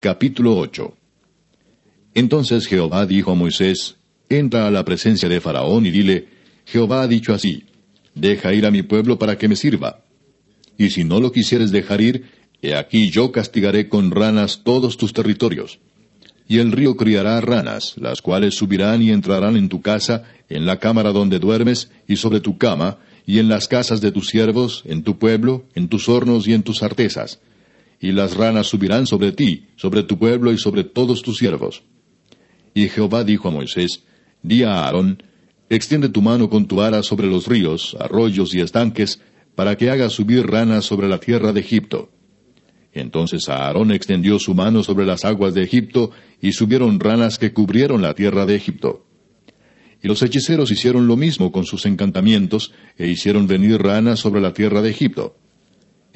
Capítulo 8 Entonces Jehová dijo a Moisés, Entra a la presencia de Faraón y dile, Jehová ha dicho así, Deja ir a mi pueblo para que me sirva. Y si no lo quisieres dejar ir, he aquí yo castigaré con ranas todos tus territorios. Y el río criará ranas, las cuales subirán y entrarán en tu casa, en la cámara donde duermes, y sobre tu cama, y en las casas de tus siervos, en tu pueblo, en tus hornos y en tus artesas y las ranas subirán sobre ti, sobre tu pueblo y sobre todos tus siervos. Y Jehová dijo a Moisés, Di a Aarón, extiende tu mano con tu vara sobre los ríos, arroyos y estanques, para que haga subir ranas sobre la tierra de Egipto. Entonces Aarón extendió su mano sobre las aguas de Egipto, y subieron ranas que cubrieron la tierra de Egipto. Y los hechiceros hicieron lo mismo con sus encantamientos, e hicieron venir ranas sobre la tierra de Egipto.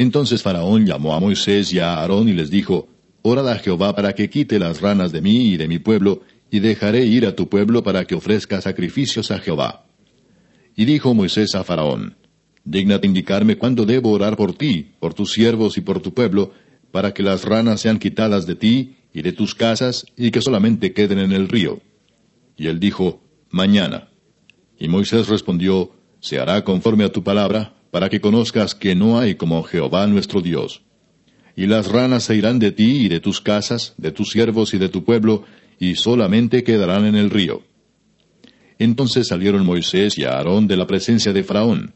Entonces Faraón llamó a Moisés y a Aarón y les dijo, Orad a Jehová para que quite las ranas de mí y de mi pueblo, y dejaré ir a tu pueblo para que ofrezca sacrificios a Jehová. Y dijo Moisés a Faraón, Dígnate indicarme cuándo debo orar por ti, por tus siervos y por tu pueblo, para que las ranas sean quitadas de ti y de tus casas, y que solamente queden en el río. Y él dijo, Mañana. Y Moisés respondió, Se hará conforme a tu palabra, para que conozcas que no hay como Jehová nuestro Dios. Y las ranas se irán de ti y de tus casas, de tus siervos y de tu pueblo, y solamente quedarán en el río. Entonces salieron Moisés y Aarón de la presencia de Faraón.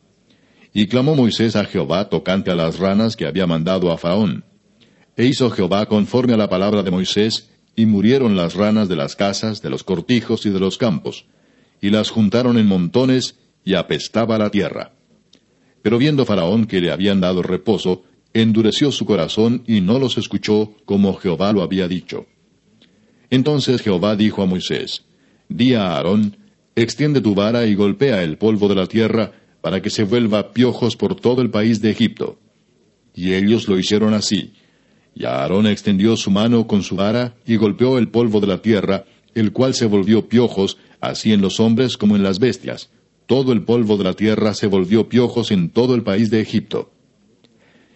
Y clamó Moisés a Jehová tocante a las ranas que había mandado a Faraón. E hizo Jehová conforme a la palabra de Moisés, y murieron las ranas de las casas, de los cortijos y de los campos, y las juntaron en montones, y apestaba la tierra. Pero viendo Faraón que le habían dado reposo, endureció su corazón y no los escuchó como Jehová lo había dicho. Entonces Jehová dijo a Moisés, Di a Aarón, extiende tu vara y golpea el polvo de la tierra, para que se vuelva piojos por todo el país de Egipto. Y ellos lo hicieron así. Y Aarón extendió su mano con su vara y golpeó el polvo de la tierra, el cual se volvió piojos, así en los hombres como en las bestias, todo el polvo de la tierra se volvió piojos en todo el país de Egipto.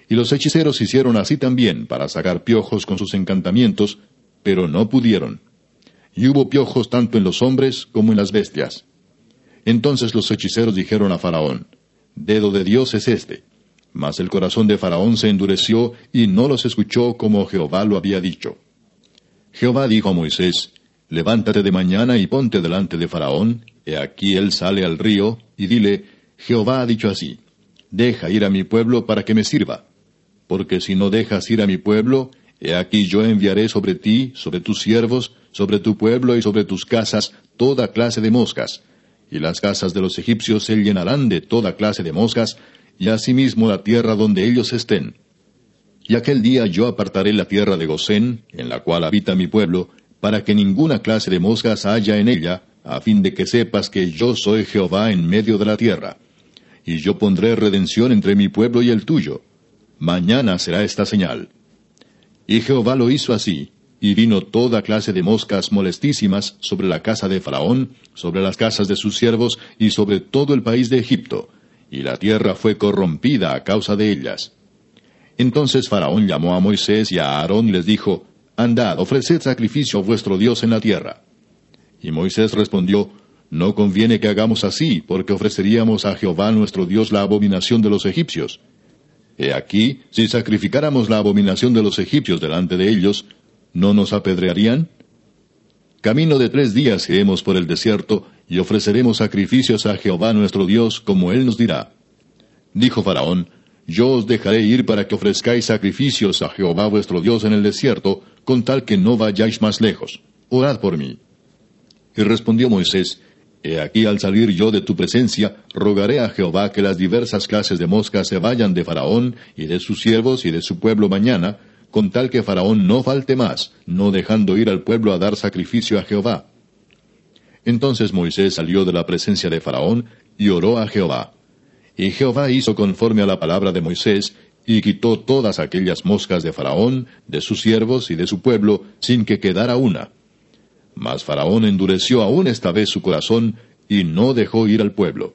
Y los hechiceros hicieron así también para sacar piojos con sus encantamientos, pero no pudieron. Y hubo piojos tanto en los hombres como en las bestias. Entonces los hechiceros dijeron a Faraón, Dedo de Dios es este. Mas el corazón de Faraón se endureció y no los escuchó como Jehová lo había dicho. Jehová dijo a Moisés, Levántate de mañana y ponte delante de Faraón, He aquí él sale al río, y dile, Jehová ha dicho así, Deja ir a mi pueblo para que me sirva. Porque si no dejas ir a mi pueblo, he aquí yo enviaré sobre ti, sobre tus siervos, sobre tu pueblo y sobre tus casas toda clase de moscas, y las casas de los egipcios se llenarán de toda clase de moscas, y asimismo la tierra donde ellos estén. Y aquel día yo apartaré la tierra de Gosén, en la cual habita mi pueblo, para que ninguna clase de moscas haya en ella, a fin de que sepas que yo soy Jehová en medio de la tierra. Y yo pondré redención entre mi pueblo y el tuyo. Mañana será esta señal. Y Jehová lo hizo así, y vino toda clase de moscas molestísimas sobre la casa de Faraón, sobre las casas de sus siervos y sobre todo el país de Egipto, y la tierra fue corrompida a causa de ellas. Entonces Faraón llamó a Moisés y a Aarón y les dijo, Andad, ofreced sacrificio a vuestro Dios en la tierra. Y Moisés respondió, No conviene que hagamos así, porque ofreceríamos a Jehová nuestro Dios la abominación de los egipcios. He aquí, si sacrificáramos la abominación de los egipcios delante de ellos, ¿no nos apedrearían? Camino de tres días iremos por el desierto, y ofreceremos sacrificios a Jehová nuestro Dios, como él nos dirá. Dijo Faraón, Yo os dejaré ir para que ofrezcáis sacrificios a Jehová vuestro Dios en el desierto, con tal que no vayáis más lejos. Orad por mí. Y respondió Moisés, He aquí al salir yo de tu presencia, rogaré a Jehová que las diversas clases de moscas se vayan de Faraón y de sus siervos y de su pueblo mañana, con tal que Faraón no falte más, no dejando ir al pueblo a dar sacrificio a Jehová. Entonces Moisés salió de la presencia de Faraón y oró a Jehová. Y Jehová hizo conforme a la palabra de Moisés, y quitó todas aquellas moscas de Faraón, de sus siervos y de su pueblo, sin que quedara una. Mas Faraón endureció aún esta vez su corazón y no dejó ir al pueblo.